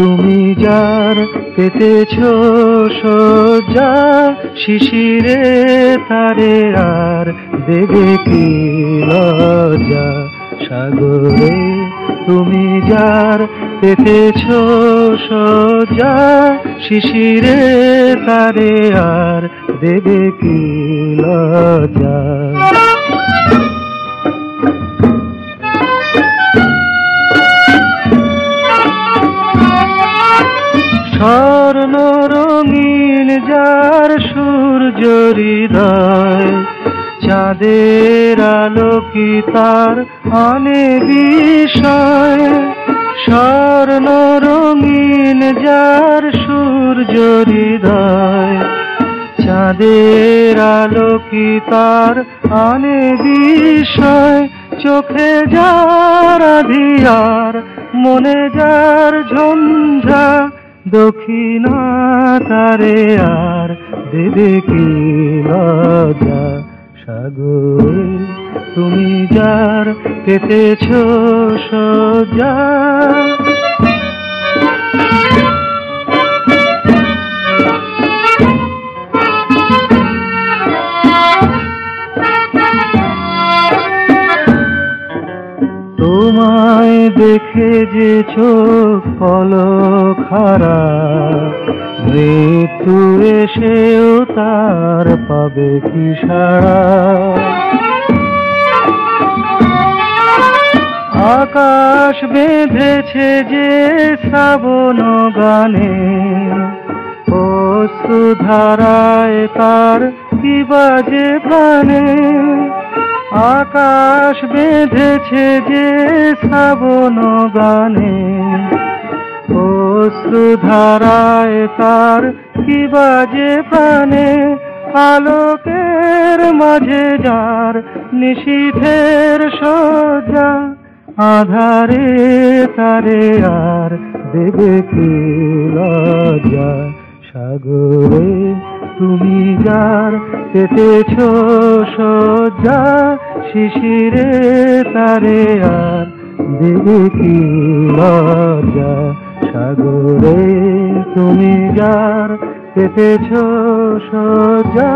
তুমি যার পেতেছ সজ্জা শিশিরে তারে আর দেবে কি লজ্জা? সাগরে তুমি যার পেতেছ সজ্জা শিশিরে তারে আর দেবে কি লজ্জা? সূর্য হৃদয় চাঁদের আলোকিতার আনে বিষয়? স্বর্ণ রঙিন যার সূর্য হৃদয়, চাঁদের আলোকিতার আনে বিষয়? চোখে যার আধিয়ার মনে যার ঝঞ্ঝা দক্ষিণা তারে আর দেবে কি লজা সাগর তুমি যার পেতেছ সজা দেখে যে চোখ পল খারা মৃত্যু এসেও তার পাবে কি সারা আকাশ বেঁধেছে যে শ্রাবণ গানে সুধারায় তার কি বাজে প্রাণে? আকাশ বেঁধেছে যে শ্রাবণ গানে ও সুধারায় তার কি বাজে প্রাণে, আলোকের মাঝে যার নিশীথের সজ্জা আধারে তারে আর দেবে কি লজ্জা? সাগরে তুমি যার পেতেছ সজ্জা শিশিরে, তারে আর দেবে কি লজ্জা? সাগরে তুমি যার পেতেছ সজ্জা